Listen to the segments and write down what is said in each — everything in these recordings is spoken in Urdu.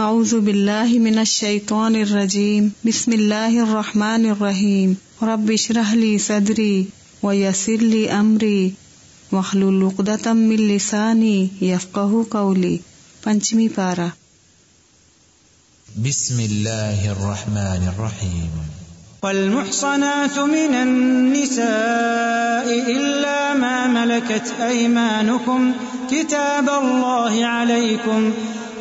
أعوذ باللہ من الشیطان الرجیم بسم اللہ الرحمن الرحیم رب اشرح لی صدری ویسر لی امری واحلل عقدۃ من لسانی یفقهوا قولی پنچمی پارا. بسم الله الرحمن الرحيم. والمحصنات من النساء إلا ما ملكت أيمانكم. كتاب الله عليكم.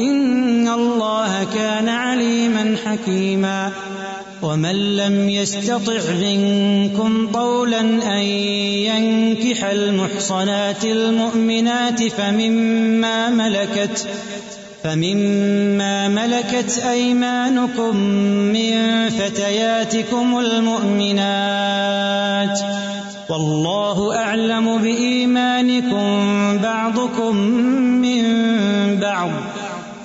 إن الله كان عليما حكيما. ومن لم يستطع منكم طولا أن ينكح المحصنات المؤمنات فمما ملكت فمما ملكت أيمانكم من فتياتكم المؤمنات. والله أعلم بإيمانكم بعضكم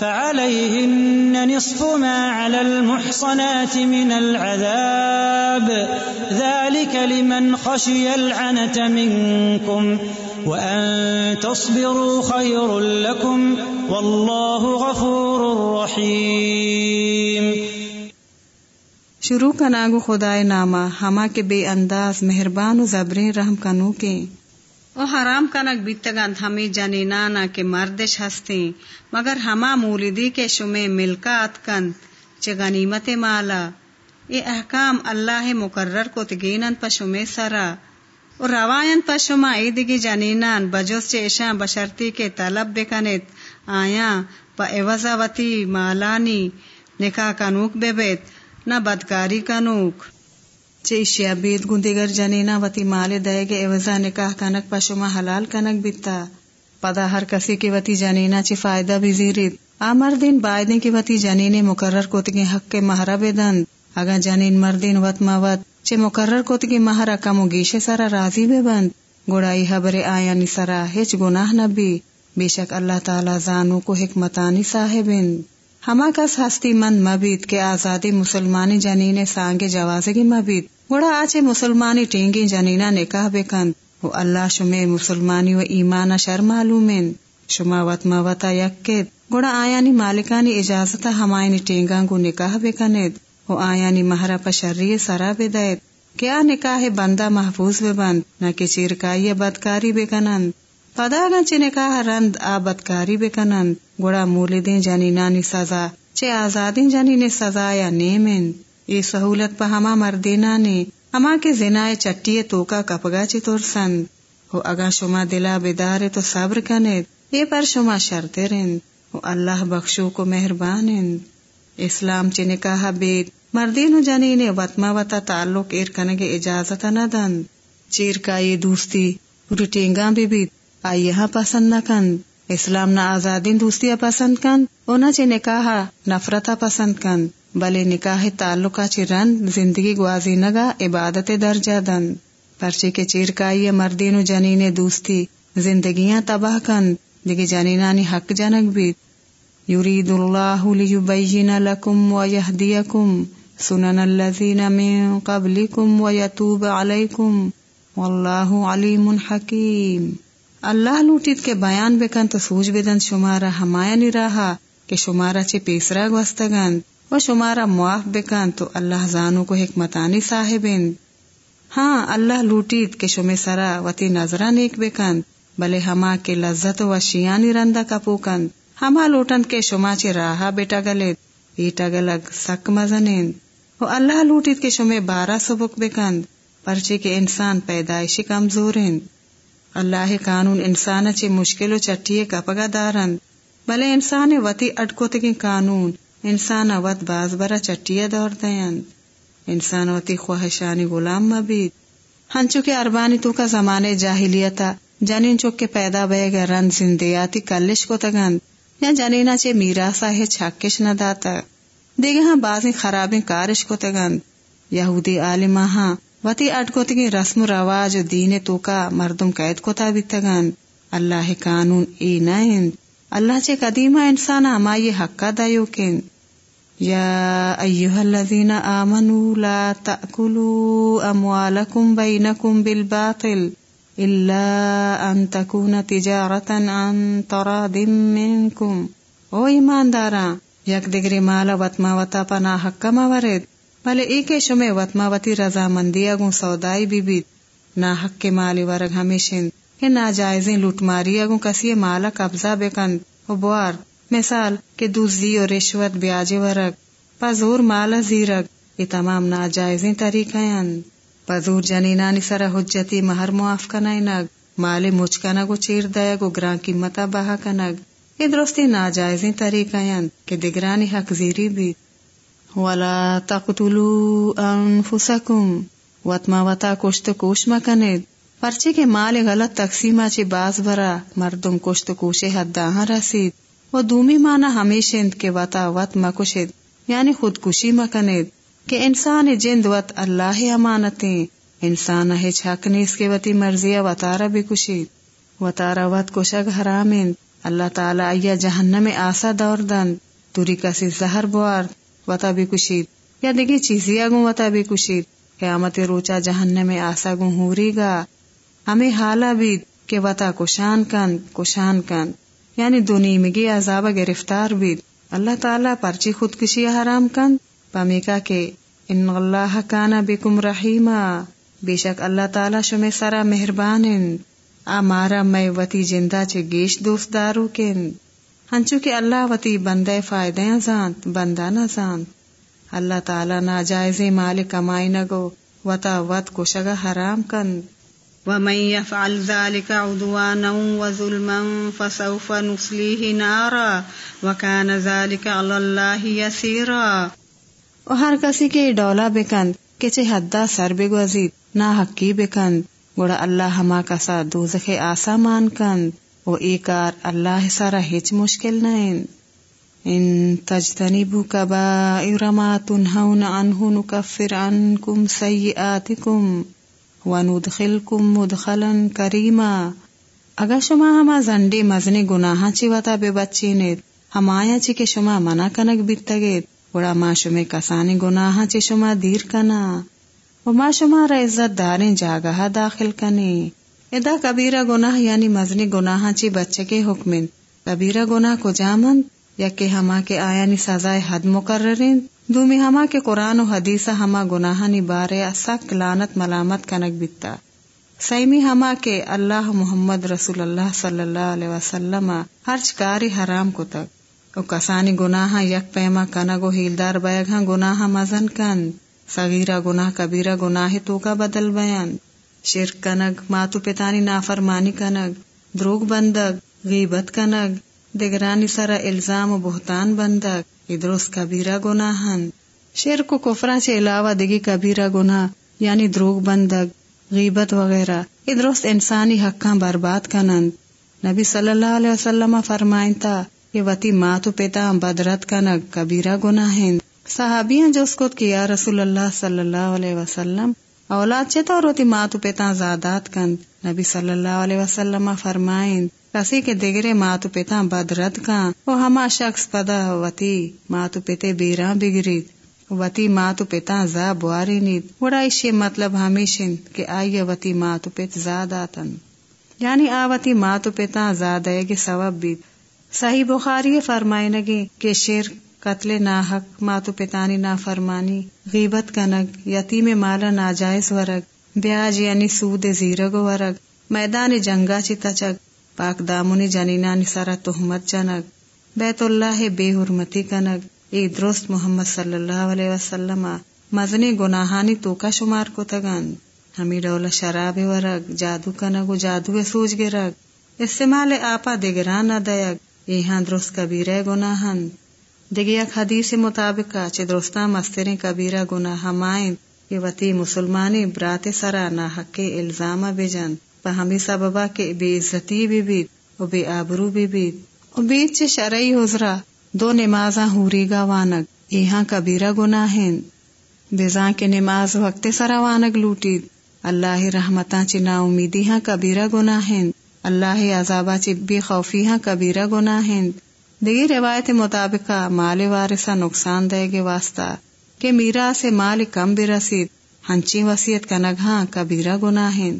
فعليهن نصف ما على المحصنات من العذاب. ذلك لمن خشي العنة منكم وأن تصبروا خير لكم والله غفور رحيم. شروع کا ناگو خدائے نامہ ہما کے بے انداز مہربان و زبریں رحم کنو کے او حرام کنک بیتگند ہمیں جانی نانا کے مردش ہستے مگر ہما مولیدی کے شمے ملکات کن چے غنیمت مالا۔ اے احکام اللہ مقرر کو تگینن پشمے سرا۔ اور روایت پشما اے دگی جنینان بجوس چے اشاں بشرتی کے طلب بکنت آیا پا ایوزا وتی مالانی، نکاح کنوک بے بیت نہ بدکاری کنوک۔ چیشیا بید گندگر جنینا وتی مال دے گے ایوزا نکاح کنک پشما حلال کنک بیتا۔ پدا ہر کسی کی وتی جنینا چی فائدہ بھی زیرید آمر دن بائدن کی وتی جنین مقرر کوتگی حق کے مہرہ بدند اگا جنین مردین وط موت چے مقرر کوتگی مہرہ کمو گیشے سارا راضی بے بند گوڑائی حبر آیا نسرا ہچ گناہ نبی۔ بے شک اللہ تعالی زانو کو حکمتانی صاحبند ہما کس ہستی مند مبید کے آزادی مسلمانی جنین سانگے جوازگی مبید۔ گوڑا آچے مسلمانی ٹینگی جنینا نکاح بکند وہ اللہ شمے مسلمانی و ایمان شر معلومین۔ شما وط موتا یکید۔ گوڑا آیانی مالکانی اجازتا ہمائنی ٹینگاں گو نکاح بکند وہ آیانی مہرا پشری سرا بدید کیا نکاح بندہ محفوظ بند، نہ کہ چیرکائی بدکاری بکنند پدا گنچ نکاح رند آ بدکاری بکنند گوڑا مولیدیں جنینانی سزا، چے آزادیں جنین سزا یا نیمن؟ یہ سہولت پا ہما مردینا نے، ہما کے زنائے چٹی توکا کپگا چی ترسند؟ ہو اگا شما دلا بیدار تو صبر کنید یہ پر شما شرط رند، ہو اللہ بخشو کو مہربانند۔ اسلام چی نکاح بید مردین و جنین وطما وطا تعلق ایر کنگے اجازت نہ دند۔ چیر کا یہ دوستی پوری بھی بید، آئی یہاں پسند نہ کند۔ اسلام نہ آزادین دوستیاں پسند کند او نہ چی نکاح نفرتا پسند کند بلے نکاح تعلقہ چی رند زندگی گوازی نگا عبادت درجہ دند پرچے کے چیر کائی مردین و جنین دوستی زندگیاں تباہ کند دیگے جنینانی حق جنک بیت یرید اللہ لیبین لکم و یهدیکم سنن الذین من قبلکم و یتوب علیکم، واللہ علیم حکیم۔ اللہ لوٹید کے بیان بکن تو سوج بدن شمارا ہمایا نی رہا کہ شمارا چے پیسرا گوستگند و شمارا معاف بکن تو اللہ زانو کو حکمتانی صاحبند ہاں اللہ لوٹید کے شمی سرا وتی نظرہ نیک بکند بلے ہما کے لذت و شیانی رندہ کپوکند ہما لوٹند کے شما چے راہا بیٹا گلید بیٹا گلگ سک مزنین۔ وہ اللہ لوٹید کے شمے بارہ سبک بکند پرچے کے انسان پیدائشی کمزور اللہ قانون انسان چے مشکل و چٹیے کپگا دارند بلے انسان وتی اٹکوتگی قانون، انسان وط باز برا چٹیے دور دیند انسان وتی خواہشانی غلام مبید۔ ہنچو کے اربانی تو کا زمانے جاہلیتا، جنین چوک کے پیدا بے گا رن زندیاتی کلش کو تگند یا جنینا چے میرا سا ہے چھکش نہ داتا۔ دیگے ہاں بازی خرابی کارش کو تگند یہودی عالمہ ہاں وتی اٹکوتگی رسم و رواج و دین تو کا مردم قید کو تا بھی اللہ قانون ای نائند اللہ چے قدیمہ انسان اما یہ حقا دایو کن یا ایوہ الذین آمنوا لا تأکلوا اموالکم بینکم بالباطل الا ان تکون تجارتا عن تراد منکم او ایماندارا یک دگری مالا وطما وطا پنا حقا مورد بلے ایک شمے وطما وطی رضا مندی، اگوں سودائی بی بیت نا حق کے مالی ورگ ہمیشن کہ ناجائزیں لوٹ ماری، اگوں کسی مالا قبضہ بکند و بوار، مثال کے دوزی اور رشوت بیاج ورگ۔ پزور مالا زیرگ، یہ تمام ناجائزیں طریقہ پزور جنینانی سر حجتی مہر معاف کنگ مال مچکنگ و چیر دیگ و گران قیمتا بہا کنگ یہ درستی ناجائزیں طریقہ کہ دگرانی حق زیری بھی۔ ولا تقتلوا انفسکم وطما وطا کشت کوش مکنید پرچے کے مال غلط تقسیمہ چی باز برا، مردم کشت کوشے حد داہاں رسید۔ وہ دومی مانا ہمیشہ کے وطا وط مکشید یعنی خودکشی مکنید کہ انسان جند وط اللہ امانتیں، انسان ہے چھکنے اس کے وطی مرضی وطارہ بھی کشید۔ وطارہ وط کشگ حرامند اللہ تعالی ایا جہنم آسا دور دن توری کسی زہر بوار وطا بھی کشید۔ یا دیگی چیزی اگوں وطا بھی کشید۔ قیامت روچا جہنم آسا گوں ہوری گا۔ ہمیں حالا بھی کہ وطا کشان کن کشان کن۔ یعنی دونی مگی عذاب گرفتار بھی۔ اللہ تعالیٰ پرچی خودکشی حرام کن۔ پمیکا کے ان اللہ کانا بکم رحیما۔ بے شک اللہ تعالیٰ شمی سرا مہربان آ مارا میں وتی جندہ چے گیش دوست دارو کن۔ ہنچو کہ اللہ وتی بندے فائدے زانت بندہ نہ زانت اللہ تعالیٰ ناجائز مال کمائی نگو وتا وط کو شگا حرام کن۔ ومن يفعل ذلك عدوانا وظلما فسوف نصليه نارا وكان ذلك على الله يسيرا۔ و ہر کسی کے ڈولا بکند کچے حدا سر بگوزید نہ حقی بکند گوڑا اللہ ہما کسا دوزخ آسا مان کند و ایکار اللہ سارا ہچ مشکل نائن ان تجتنبو کبائر ما تنہون عنہ نکفر عنکم سیئاتکم وندخلکم مدخلا کریما۔ اگر شما ہما زنڈی مزنی گناہاں چی وطا بے بچی نیت ہمایا چی کے شما منع کنک بیتگید گوڑا ما شمی کسانی گناہاں چی شما دیر کنا۔ و ما شمارا عزت داریں جاگہ داخل کنے ادا کبیرہ گناہ یعنی مزنی گناہ چی بچے کے حکم کبیرہ گناہ کو جامن، یا کہ ہما کے آیانی سزائے حد مقررین۔ دومی ہما کے قرآن و حدیث ہما گناہ نی بارے سخت لانت ملامت کنک بیتا۔ سیمی ہما کے اللہ محمد رسول اللہ صلی اللہ علیہ وسلم ہر چکاری حرام کو تک او کسانی گناہ یک پیما کنگ و ہیلدار بیگ ہاں گناہ مزن کن۔ صغیرہ گناہ، کبیرہ گناہ تو کا بدل بیان۔ شرک کنگ ماتو پتانی نافرمانی کنگ دروگ بندگ، غیبت کنگ دگرانی سرا الزام و بہتان بندگ ادروس کبیرہ گناہن۔ شرک و کفرا سے علاوہ دگی کبیرہ گناہ یعنی دروگ بندگ، غیبت وغیرہ ادروس انسانی حقاں برباد کنند۔ نبی صلی اللہ علیہ وسلم فرمائن تا کہ وتی ماتو پتا بدرت کنگ کبیرہ گناہن۔ صحابیاں جو اس کو کیا رسول اللہ صلی اللہ علیہ وسلم اولاد چیتا اور روتی ماتو پیتا زادات کند نبی صلی اللہ علیہ وسلم فرمائن کسی کے دگرے ماتو پیتا بدرد کان وہ ہما شخص پدا وتی ماتو پیتے بیران بگرید۔ وتی ماتو پیتا زا بواری نید۔ وڑا اشی مطلب ہمیشن کہ آئیے وتی ماتو پیت زاداتن۔ یعنی آوتی ماتو پیتا زادے گے سواب بید۔ صحیح بخاری فرمائے نگے کہ شرک قتل ناحق، ماتو پتانی نا فرمانی غیبت کنگ، یتیم مالا ناجائز ورگ بیاج یعنی سود زیرگ ورگ، میدان جنگا چی تچگ پاک دامونی جنینانی سارا تحمت جنگ، بیت اللہ بے حرمتی کنگ، ای درست محمد صلی اللہ علیہ وسلم، مزنی گناہانی تو کا شمار کو تگن ہمی ڈولا شراب ورگ، جادو کنگو جادو سوج گرگ، استعمال آپا دگران نہ دیگ یہاں درست کبیرہ گناہن۔ دگیا حدیث مطابق چے درستان مسترین کبیرہ گناہ ہمائیں یہ وتی مسلمانی برات سرا نہ حق الزام بجن پا سببا کے بے عزتی بھی بیت و بے آبرو بھی بیت و بیت چے شرعی حضرہ دو نمازاں ہوری گا وانگ یہاں کبیرہ گناہن بیزاں کے نماز وقت سرا وانگ لوٹید۔ اللہ رحمتاں چی نا امیدی ہاں کبیرہ گناہن اللہ عذابا چی بے خوفی ہاں کبیرہ گناہن دیگی روایت مطابق مال وارثہ نقصان دے گے واسطہ کہ میرا سے مال کم بھی رسید، ہنچی وسیعت کا نگاہ کبیرہ گناہن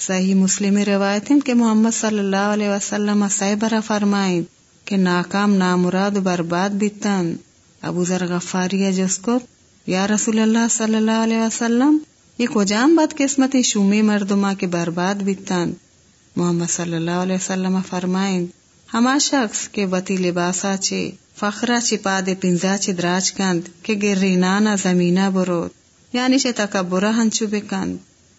صحیح مسلم روایت کہ محمد صلی اللہ علیہ وسلم سیبرہ فرمائیں کہ ناکام نامراد برباد بیتن۔ ابو ذر غفاری جس کو، یا رسول اللہ صلی اللہ علیہ وسلم، یہ کو جام بد قسمت شومی مردما کے برباد بیتن۔ محمد صلی اللہ علیہ وسلم فرمائیں ہما شخص کے بتی لباسا چے، فخرا چپا دے پنزا چ دراج کند کہ گری نانا زمینا بروت یعنی چے تکبرہ ہنچو بکند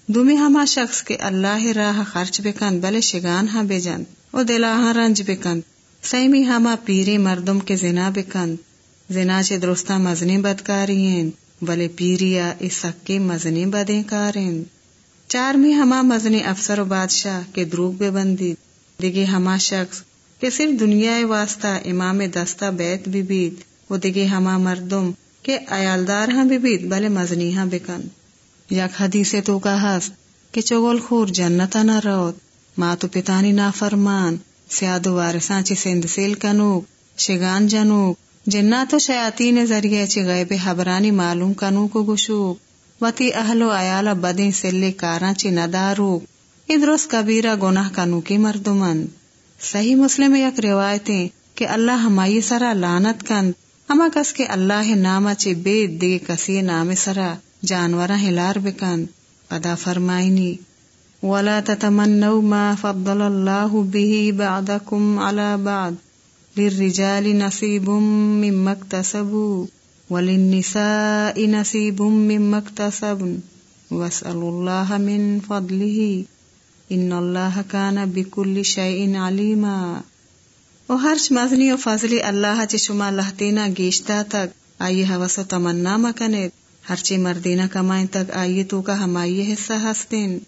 دومی ہما شخص کے اللہ راہ خرچ بکند بلے شگان ہاں بجند او دلاہاں رنج بکند سیمی ہما پیری مردم کے زنا بکند زنا چے درستا مزنی بدکاری ہیں بلے پیریا اس سکے مزنی بدیں کاریں چار میں ہما مزنی افسر و بادشاہ کے دروگ بے بندی دیگے ہما شخص کہ صرف دنیا واسطہ امام دستہ بیت بھی بیت وہ دگے ہما مردم کہ ایالدار ہاں بھی بیت بلے مزنی ہاں بکن یک حدیث تو کا ہس کہ چگول خور جنتا نہ روت ماں تو پتانی نا فرمان سیادو وارساں چی سند سیل کنوک، شگان جنوک جنہ تو شیاطین ذریعے چی غیب حبرانی معلوم کنو کو گشوک، وتی اہل و ایالا بدیں سلے کاراں چی نداروک ادرس کبیرہ گناہ کنو کی مردمن صحیح مسلم یک روایتیں کہ اللہ ہمائی سرا لانت کند ہما کس کے اللہ ناما چے بے دے کسی نام سرا جانورا ہلار بکند پدا فرمائنی۔ ولا تتمنوا ما فضل الله به بعدكم على بعد للرجال نصيب مما اكتسبوا وللنساء نصيب مما اكتسبن۔ واسألوا الله من فضله۔ ان اللہ کانا بکل شیئن علیما۔ او ہرچ مزنی و فضلی اللہ چی شما لہتینا گیشتا تک آئی حوث و تمنا مکنید۔ ہرچی مردینا کمائن تک آئی تو کا ہمائی حصہ ہستین۔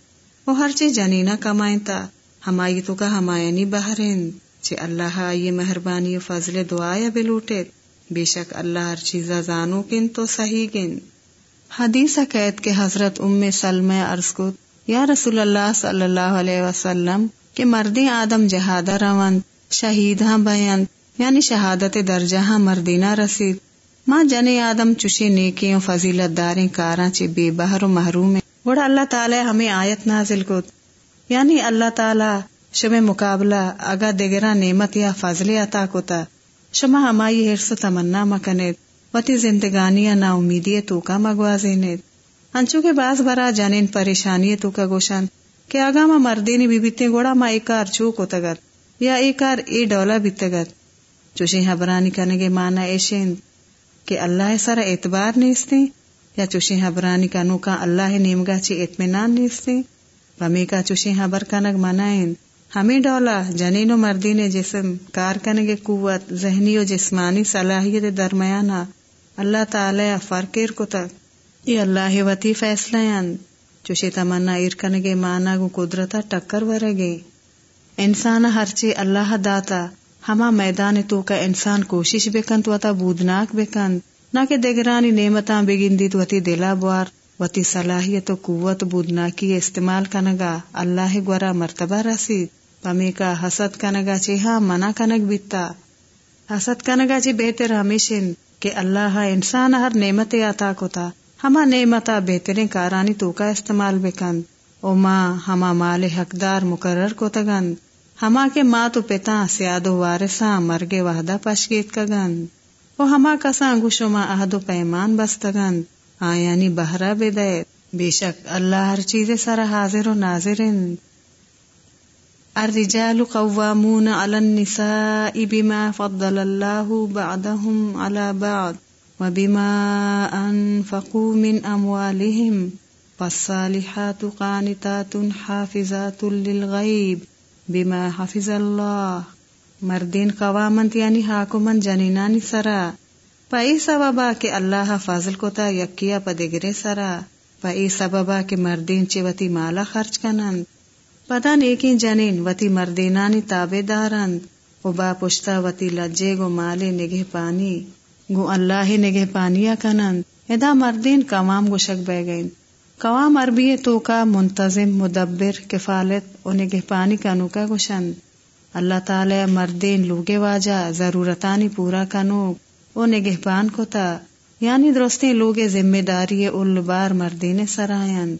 او ہرچی جنینا کمائن تا ہمائی تو کا ہمائنی بہرین۔ چی اللہ آئی مہربانی و فضل دعایا بلوٹید۔ بے شک اللہ ہر چیزا زانو کن تو صحیح کن حدیث قید کے حضرت ام سلمہ عرض کو یا رسول اللہ صلی اللہ علیہ وسلم، کہ مردی آدم جہادہ روند شہید ہاں بیان یعنی شہادت درجہ ہاں مردینہ رسید۔ ماں جن آدم چشے نیکیوں، فضیلت داریں، کاراں چے بے بہر و محروم گوڑا اللہ تعالی ہمیں آیت نازل کو یعنی اللہ تعالی شم مقابلہ، اگا دگرا نعمت یا فضل عطا کوتا۔ شما ہمائی حرص تمنا مکنید، وتی زندگانی نا امیدی تو کا مگوازینید۔ انچو کے باز برا جانین پریشانی تو کا گوشن کہ آگا ما مردینی بی بیتے گوڑا ما ایکار چوک ہوتا گر یا ایکار ای ڈولا بیتے چوشی حبرانی کنگے مانا ایشین کہ اللہ سر اعتبار نیستے یا چوشی حبرانی کنو کا اللہ نیمگا چی اطمینان نیستے ومی کا چوشی حبر کنگ منائن ہمیں ڈولا جنین و مردین جسم کار کنگے قوت، ذہنی و جسمانی صلاحیت درمیانا اللہ تعالی فرقیر کو تک ای اللہ وتی فیصلہ چوشی تمنا ارکنگے مانا گو قدرتا ٹکر ورگے انسان ہرچی اللہ داتا۔ ہما میدان تو کا انسان کوشش بکند، وتا بودناک بکند۔ نہ کہ دگرانی نعمتاں بگندی وتی دلا بوار۔ وتی صلاحیت و قوت بودناکی استعمال کنگا اللہ گورا مرتبہ رسید۔ پمی کا حسد کنگا چی ہاں منع کنگ بیتا۔ حسد کنگا چی بہتر ہمیشن کہ اللہ انسان ہر نعمت عطا کو تا ہما نعمتا بہترین کارانی تو کا استعمال بکند او ماں ہما مال حقدار مقرر کو تگند ہما کے ماں تو پتا سیادو وارثاں مرگے وحدہ پشگیت کگند او ہما کساں گوشو ماں عہد و پیمان بستگند آیانی بہرا بدیت بے شک اللہ ہر چیز سر حاضر و ناظرن۔ الرجال قوامون على النساء بما فضل الله بعضهم على بعض وبما أنفقوا من أموالهم فالصالحات قانتات حافظات للغيب بما حفظ الله. مردین قوامنت یعنی حاکمن جنینانی سرا. پئی سببا کے اللہ فاضل کو تا یکیا پدگرے سرا. پئی سببا کے مردین چوتی مالا خرچ کنند. پدا نیکی جنین وتی مردینانی تابے دارند. و با پشتا وتی لجے گو مالے نگہ پانی. گو اللہ نگہ پانیا کنند ادا مردین کمام گو شک بے گئیں قوام عربی تو کا منتظم، مدبر، کفالت و نگہ پانی کنو کا گوشند۔ اللہ تعالی مردین لوگے واجا، ضرورتانی پورا کنو و نگہ پان کو تا۔ یعنی درستی لوگ ذمہ داری البار مردین سرائن۔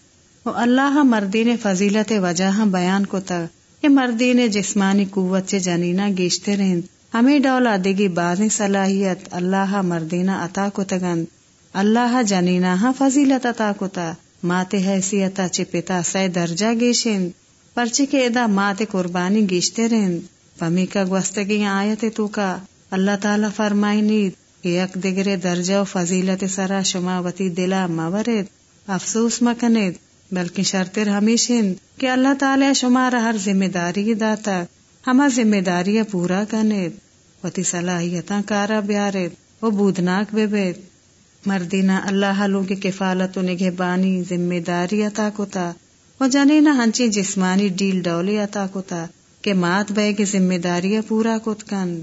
و اللہ مردین فضیلت وجہ ہاں بیان کو تا۔ کہ مردین جسمانی قوت سے جنینا گیشتے رہن۔ ہمیں ڈولا دگی بازی صلاحیت، اللہ مردینا عطا کو تگن اللہ جنینا فضیلت عطا کو تا مات حیثیتا چی پتا سی درجہ گیشن پرچی کے ادا مات قربانی گیشتے رہن، پمی کا گوستگی آیت تو کا، اللہ تعالی فرمائی نید یک دگرے درجہ و فضیلت سرا شما وتی دلا مورد، افسوس مکنید، بلکہ شرطر ہمیشن، کہ اللہ تعالی شمار ہر ذمہ داری داتا۔ ہما ذمہ داری پورا کرنے وتی صلاحیتاں کارا بیارت وہ بودناک بے بیت مردینہ اللہ لوگ کفالت و نگہ بانی ذمہ داری عطا کتا۔ و جنینا ہنچی جسمانی ڈیل ڈولی عطا کتا کہ مات بے کے ذمہ داری پورا کت کن۔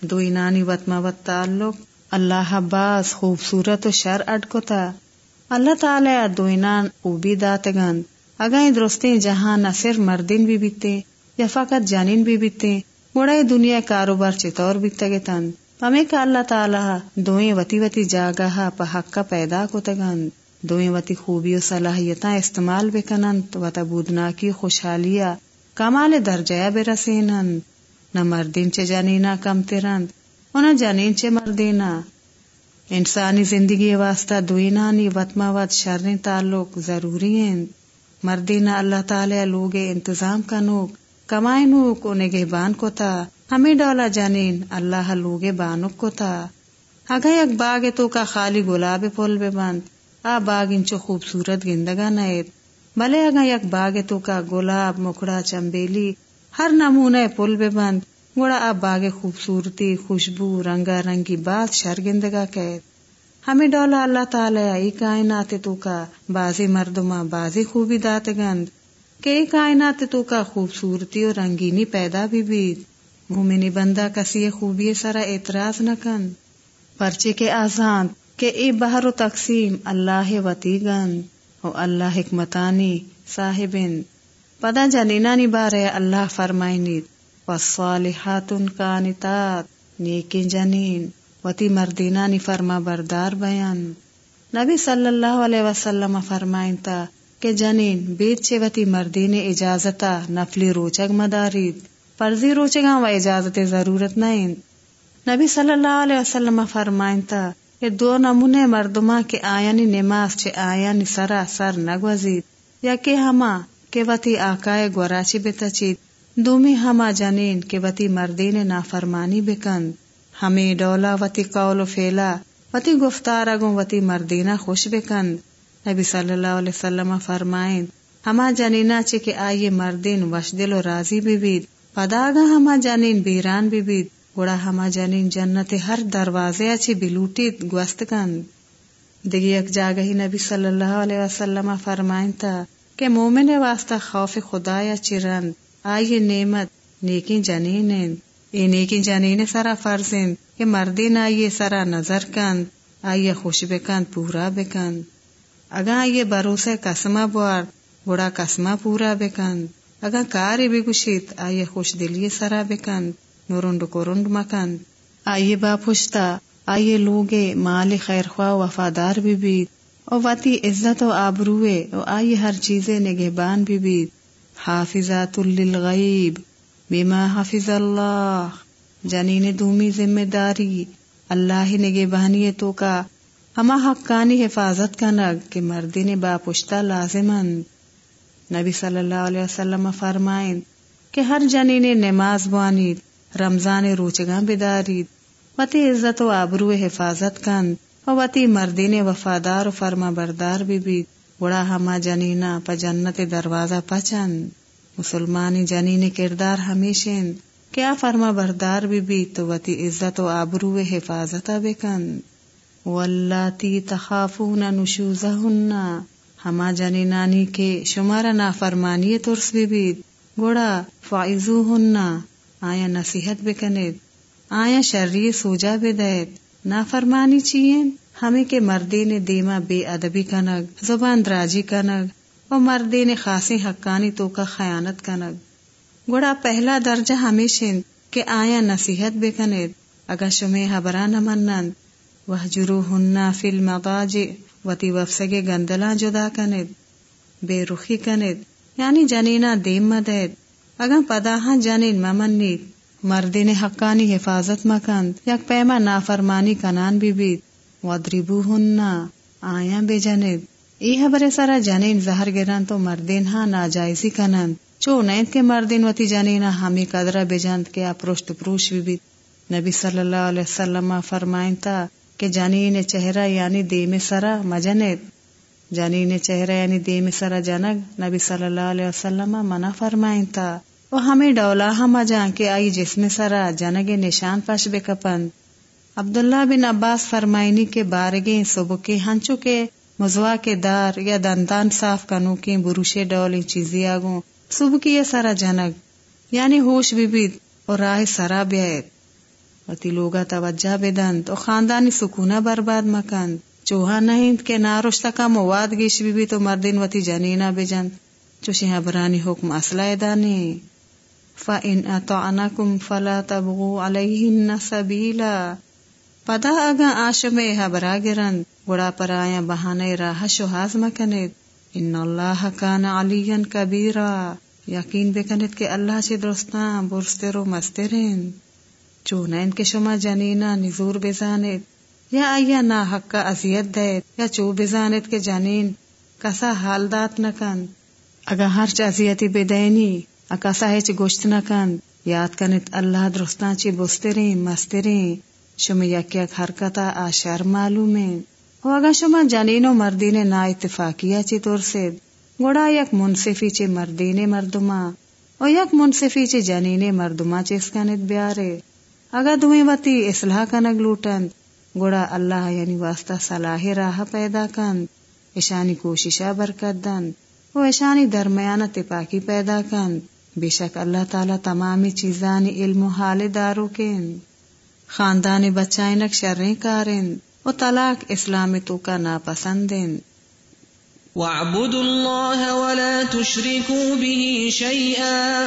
دو انانی وطما وط تعلق اللہ باز خوبصورت و شر اڈ کتا۔ اللہ تعالی دوئنان اوبی داتگان اگائیں درستے جہاں نہ صرف مردین بھی بیتے۔ یا فقط جانین بھی بیتے گوڑے دنیا کاروبار چطور بیتے تن ہمیں کا اللہ تعالی دوئیں وتی وتی جاگاہ پا حق پیدا کو تگان دوئیں وتی خوبی و صلاحیتاں استعمال بکنن و تبودنا کی خوشحالیا کمال درجہ بے رسینن نہ مردین چے جانینا کم تیرند و نہ جانین چے مردینا۔ انسانی زندگی واسطہ دوینانی وطما وط شرن تعلق ضروری ہیں مردینا اللہ تعالی لوگ انتظام کا نوک کمائے نوک بان کو تھا ہمیں ڈالا جانین اللہ لوگ بانک کو تھا اگر ایک باغ تو کا خالی گلاب پھول بے بند، آ باغ انچو خوبصورت گندگا نیت بھلے اگر یک باغ تو کا گلاب مکڑا چمبیلی، ہر نمونہ پل بے بند، گوڑا اب باغ خوبصورتی، خوشبو، رنگا رنگی بات شرگندگا قید ہمیں ڈولا اللہ تعالی ای کائنات تو کا، بازی مردما بازی خوبی دات گند۔ کہ کائنات تو کا خوبصورتی اور رنگینی پیدا بھی بید مومنی بندہ کسی خوبی سرا اعتراض نہ کن۔ پرچے کے آزان کہ ای بہر و تقسیم، اللہ وتی گند او اللہ حکمتانی صاحبن۔ پدا جنینانی بارے اللہ فرمائنید والصالحات کانتات، نیکی جنین۔ وتی مردینانی فرما بردار بیان۔ نبی صلی اللہ علیہ وسلم فرمائن تا کہ جنین بیت چے وتی مردین اجازتا نفلی روچگ مدارید فرضی روچگاں و اجازت ضرورت نہیں نبی صلی اللہ علیہ وسلم فرمائن تا کہ دو نمونے مردما کے آیانی نماز چے آیانی سرا سر نگوزید۔ یا کہ ہما کہ وتی آقائے گوراچی بیتا چید دومی ہما جنین کے وتی مردین نافرمانی بکن ہمیں ڈولا وتی قول و فیلا وتی گفتار اگوں وتی مردینہ خوش بکن نبی صلی اللہ علیہ وسلم فرمائیں، ہما جنینا چے کہ آئیے مردین وش دل و راضی بھی بید پداگا ہما جنین بیران بھی بید، گوڑا ہما جنین جنت ہر دروازے اچھی بلوٹی گوست کن دگی ایک جاگہی نبی صلی اللہ علیہ وسلم فرمائیں تا کہ مومن واسطہ خوف خدا یا چرند آئیے نعمت، نیکی جنین اے نیکی جنین سرا فرض کہ مردین آئیے سرا نظر کند، آئیے خوش بکند، پورا بکند۔ اگا آئیے بروسے کسما بوار، بڑا کسما پورا بکند۔ اگا کاری بگوشید آئیے خوش دلی سرا بکند۔ نورنڈ کورنڈ مکند۔ آئیے با پشتا، آئیے لوگے مال خیر خواہ وفادار بھی بید۔ او واتی عزت و آبروے او آئیے ہر چیزیں نگہبان بھی بید۔ حافظات للغیب بما حافظ اللہ۔ جنین دومی ذمہ داری، اللہ نگے بہنی تو کا۔ ہما حقانی حفاظت کا نگ کہ مردی نے با پشتا لازمن نبی صلی اللہ علیہ وسلم فرمائن کہ ہر جنین نماز بوانید رمضان روچگاں بدارید وتی عزت و آبرو حفاظت کن، و وتی مردین وفادار و فرما بردار بھی بھی گڑا ہما جنینا پا جنت دروازہ پچند مسلمانی جنین کردار ہمیشن کیا فرما بردار بھی بھی تو وتی عزت و آبرو حفاظت بکن۔ واللاتی تخافون نشوزہن. ہما جنینانی کے شمارا نافرمانی ترس بھی بھی گوڑا فائزو ہننا آیا نصیحت بکنید. آیا شرری سوجا بے دیت نافرمانی چیئن ہمیں کے مردی نے دیما بے ادبی کنگ، زبان دراجی کنگ، و مردی نے خاصی حقانی تو کا خیانت کنگ. گوڑا، پہلا درجہ ہمیشن کہ آیا نصیحت بکنید. اگا شمع حبران منند وحجرو ہننا فی المضاج وتی وفسگے گندلا جدا کنید، بے رخی کنید یعنی جنینا دیم مدید۔ اگا پداہاں جنین ممنید مردین حقانی حفاظت مکند، یک پیما نافرمانی کنان بھی بیت ودربو ہننا آیا بے جنید۔ ای حبر سرا جنین زہر گران تو مردین ہاں ناجائزی کنند۔ چو نیند کے مردین وتی جنینا ہمی قدرہ بے جند کے اپروشت پروش بھی بیت نبی صلی اللہ علیہ وسلم فرمائن تا کہ جنین چہرہ یعنی دیم سرا مجنید جنین چہرہ یعنی دیم سرا جنگ نبی صلی اللہ علیہ وسلم منع فرمائن تا۔ وہ ہمیں ڈولا ہم جان کے آئی جسم سرا جنگ نشان پش بے کپند عبداللہ بن عباس فرمائنی کے بارگے صبح کے ہنچو کے مزوا کے دار یا دندان صاف کنو کے بروشے ڈولی چیزی آگوں۔ صبح کی یہ سرا جنگ یعنی ہوش بھی بید اور راہ سرا بیت وتی لوگا توجہ بے دند خاندانی سکونہ برباد مکند چوہا نہیں کے ناروشتا کا مواد گیش بھی, بھی تو مردین وتی جنینا بے جند چوشی ہاں برانی حکم اصلہ دانی. فَإِنْ أَطَعْنَكُمْ فَلَا تَبْغُوا عَلَيْهِنَّ سَبِيلًا پدا اگا آشمے حبرا گرند گڑا پر آیا بہانے راہ شہاز مکنید. ان اللہ کان علیاً کبیرا. یقین بکنید کہ اللہ چی درستان برستر و مسترین. چونین کے شما جنینا نزور بزانید، یا آیا نا حق کا عذیت دید، یا چو بزانید کے جنین کسا حال دات نکند؟ اگا ہر چیزیتی بدینی اکاسا ہے چی گوشت نکند؟ یاد کنید اللہ درستان چی بسترین مسترین شما یک یک حرکتا آشار معلومین۔ و اگا شما جنین و مردین نا اتفاقیہ چی ترسید۔ گوڑا یک منصفی چی مردین مردما و یک منصفی چی جنین مردما چی اسکانت بیارے اگر دویں وتی اصلاح کنگ لوٹند، گوڑا اللہ یعنی واسطہ صلاح راہ پیدا کند اشانی کوششا برکت دند و اشانی درمیان تپاکی پیدا کند۔ بے شک اللہ تعالی تمامی چیزانی علم و حال دارو کن خاندان بچائنک شریں کارن و طلاق اسلام تو کا ناپسندن وَاعْبُدُوا اللَّهَ وَلَا تُشْرِكُوا بِهِ شَيْئًا۔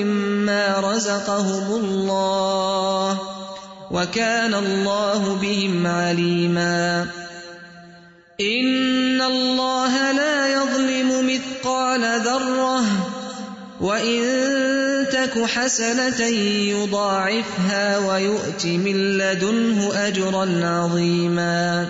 رزقهم الله وكان الله بهم عليما. إن الله لا يظلم مثقال ذرة وإن تك حسنة يضاعفها ويؤت من لدنه أجرا عظيما.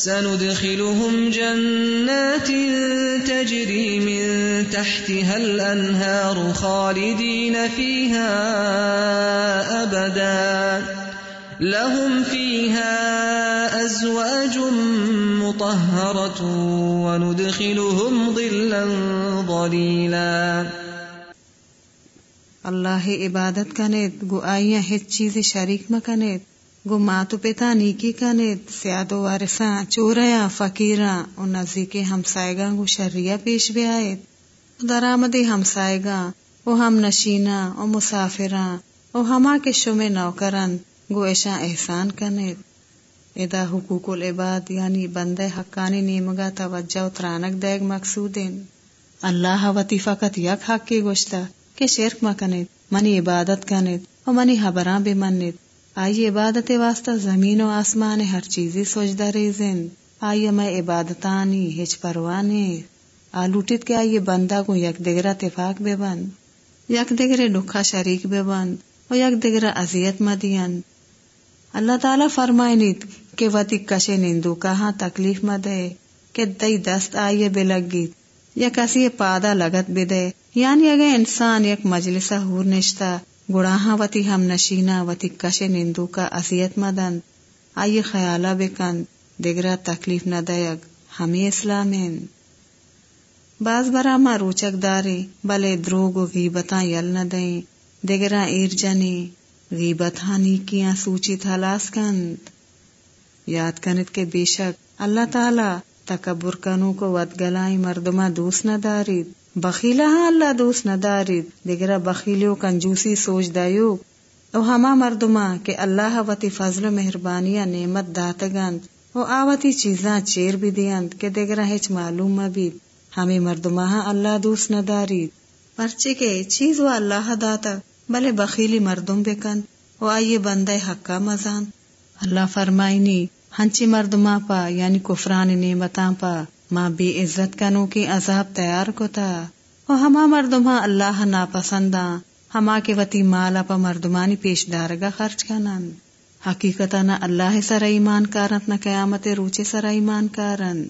سندخلهم جنات تجري من تحتها الأنهار خالدين فيها أبدا. لهم فيها أزواج مطهرة وندخلهم ظلا ظليلا. اللہ عبادت کنیت گو آئیاں ہچ چیز شریک مکنیت گو ماتو پتا نیکی کنیت سیادو وارساں چوریا فقیراں و نزدیک ہمسائگاں گو شریعہ پیش بھی آئیت درآمدی ہمسائگاں او ہم نشینا او مسافراں، او ہما کے شمے نوکرن گو ایشا احسان کنیت ادا حقوق العباد یعنی بندے حقانی نیمگا توجہ ترانک دیگ مقصودین۔ اللہ وتی فقط یک حق کی گوشتا کہ شرک مکنیت منی عبادت کنیت اور منی حبراں بھی منیت آئی عبادت واسطہ زمین و آسمان ہر چیزی سوچدہ ریزن آئی میں عبادتانی ہچ پروانے۔ آلوٹت کے آئیے بندہ کو یک دگرا اتفاق بے بند یک دگرے ڈکھا شریک بے بند اور یک دگرا اذیت مدین۔ اللہ تعالیٰ فرمائے نیت کہ وتی کشے نندو کہاں تکلیف مدے۔ کہ دئی دست آئیے بے لگیت۔ یا کسی پادا لگت بے دے۔ یعنی اگر انسان یک مجلسہ ہور نشتا گڑاہاں وتی ہم نشینا وتی کشے نندو کا اذیت مدن آئیے خیالہ بکن دگرا تکلیف نہ دیگ۔ ہمیں اسلامین باز برا ما روچک دارے، بلے دروگ و غیبتاں یل نہ دیں۔ دگرا ایر جنی، غیبتاں نیکیاں سوچی تھالاس کند یاد کنت کے بے شک اللہ تعالی تکبر کنو کو ود گلائی مردما دوس نہ دارید۔ بخیلا اللہ دوس نہ دارید بخیلیو کنجوسی، سوچ دایو۔ او ہما مردما کہ اللہ وتی فضل و مہربانیاں نعمت داتگند او آوتی چیزاں چیر بھی دیند کہ دگرا ہچ معلوم مبید ہمیں مردما ہاں اللہ دوس نہ دارید۔ پرچے کے چیز و اللہ داتا، بلے بخیلی مردم بکند او آئیے بندے حقا مزان۔ اللہ فرمائنی، ہنچی مردما پا یعنی کفران نعمتاں پا۔ ماں بے عزت کنو کی عذاب تیار کو تا۔ او ہما مردما اللہ ناپسنداں۔ ہما کے وتی مالا پا مردمانی پیش دارگا خرچ کنن۔ حقیقتا نہ اللہ سر ایمان کارنت نہ قیامت روچے سر ایمان کارن۔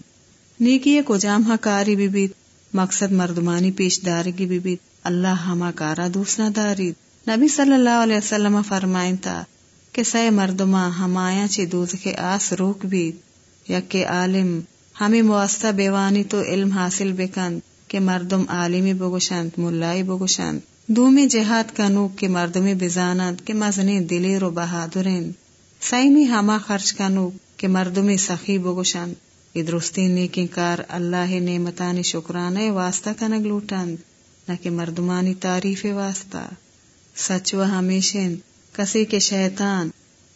نیکی کو جام کاری بھی بیت، مقصد مردمانی پیش دارگی بھی بیت۔ اللہ ہما کارا دوسنا دارید۔ نبی صلی اللہ علیہ وسلم فرمائن تا کہ سہ مردما ہمایا چی دوز کے آس روک بیت، یک کے عالم ہمیں مواسطہ بیوانی تو علم حاصل بکند کہ مردم عالمی بگوشند، ملائی بگوشند۔ دومی جہاد کنوک کے مردمی بزانند کہ مزنی دلیر و بہادرین۔ سائمی ہما خرچ کنوک کہ مردمی سخی بگوشند۔ ادرستی نیکی کار اللہ نعمتانی شکرانے واسطہ کنگ لوٹند، نہ کہ مردمانی تعریف واسطہ۔ سچ و ہمیشن، کسی کے شیطان۔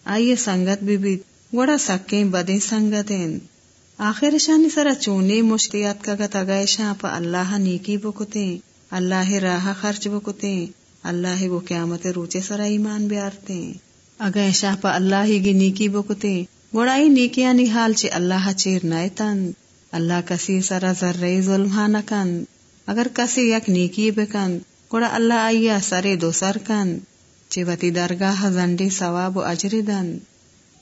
آئیے سنگت بھی بھی گوڑا سکیں بدیں سنگتیں۔ آخر شانی سرا چونی مشتیات کا گت اگائشاں پا اللہ نیکی بکتیں اللہ راہ خرچ بکتیں اللہ گو قیامت روچے سرا ایمان بیارتیں اگائشاں پا اللہ گی نیکی بکتیں گوڑائی نیکیاں نحال چی اللہ چیر نائے تند اللہ کسی سرا ذرے ظلم ہاں نکند اگر کسی یک نیکی بکند گوڑا اللہ آئیا سرے دو سر کند چی وتی درگاہ زنڈی ثواب و اجر دند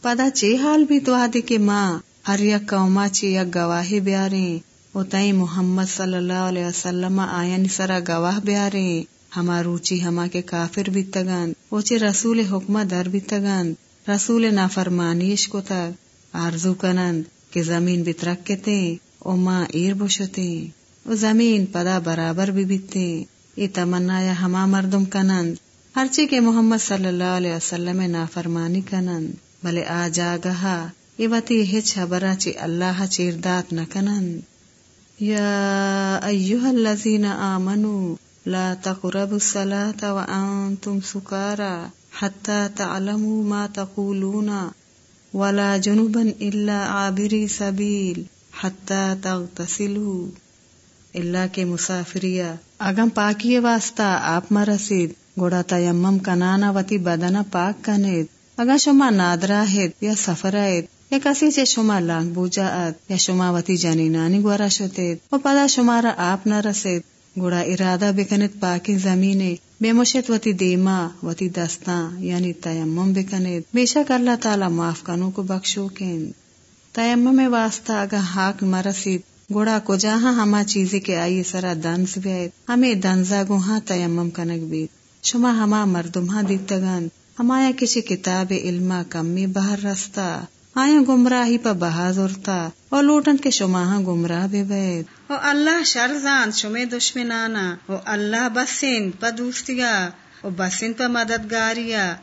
پدا چی حال بھی تو آدھے کہ ماں ہر یک قوما چی یک گواہی بیاریں۔ او تئی محمد صلی اللہ علیہ وسلم آئین سرا گواہ بیاریں۔ ہما روچی ہما کے کافر بھی تگند او چی رسول حکمہ در بھی تگند رسول نافرمانیش کو تگ۔ آرزو کنند کہ زمین بترکتے او ماں ایر بوشتے او زمین پدا برابر بھی بیتے یہ تمنا یا ہما مردم کنند۔ ہرچی کے محمد صلی اللہ علیہ وسلم نافرمانی کنند۔ بلے آ جا گہا۔ یہ وتی ہچ حبرا چی اللہ چیردات نکنند یا ایوہ الذین آمنوا لا تقربوا الصلاة وانتم سکارا حتی تعلموا ما تقولون ولا جنوبا الا عابری سبیل حتی تغتسلوا اللہ کے مسافریا اگم پاکی واسطہ آپ مرسید گوڑا تیمم کنانا وتی بدنا پاک کنید اگا شما نادرا ہید یا سفر آید یا کسی چے شما لانگ بوجا یا شما وتی جنینانی گورا شتید و پدا شمارا آپ نہ رسید گوڑا ارادہ بکنید پاکی زمینے بے مشت وتی دیما وتی دستاں یعنی تیمم بکنید بے شک اللہ تعالی معاف کنو کو بخشو کین تیمم واسطہ اگا حاک مرسید گوڑا کو جہاں ہما چیزیں کے آئی سرا دنز بیت ہمیں دنزا گوہاں تیمم کنک بیت شما ہما مردمہ دیتگان ہمایا کسی کتاب علما کمی باہر رستا آیا گمراہی پا بہادرتا اور لوٹن کے شما ہاں گمراہ بے بید او اللہ شرزان شمے دشمنانا۔ او اللہ بسین پا دوستیا او بسین پا مددگاریا